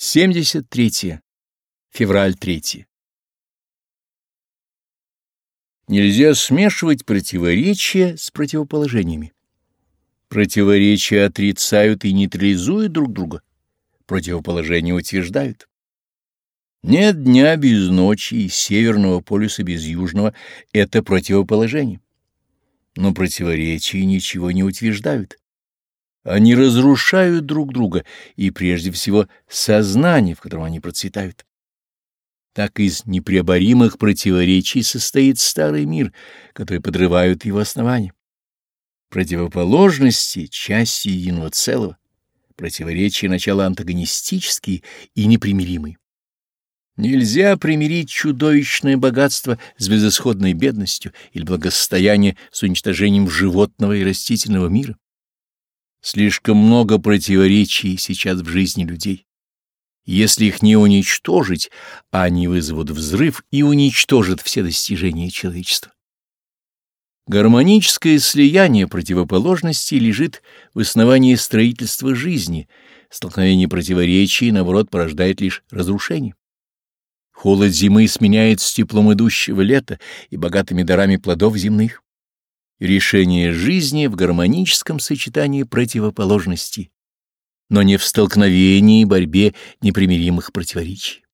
73. Февраль 3. Нельзя смешивать противоречия с противоположениями. Противоречия отрицают и нейтрализуют друг друга, противоположения утверждают. Нет дня без ночи и северного полюса без южного — это противоположение. Но противоречия ничего не утверждают. Они разрушают друг друга и, прежде всего, сознание, в котором они процветают. Так из непреоборимых противоречий состоит старый мир, который подрывают его основания. Противоположности — части единого целого, противоречия начала антагонистические и непримиримые. Нельзя примирить чудовищное богатство с безысходной бедностью или благосостояние с уничтожением животного и растительного мира. Слишком много противоречий сейчас в жизни людей. Если их не уничтожить, они вызовут взрыв и уничтожат все достижения человечества. Гармоническое слияние противоположностей лежит в основании строительства жизни, столкновение противоречий, наоборот, порождает лишь разрушение. Холод зимы сменяет с теплом идущего лета и богатыми дарами плодов земных решение жизни в гармоническом сочетании противоположностей, но не в столкновении и борьбе непримиримых противоречий.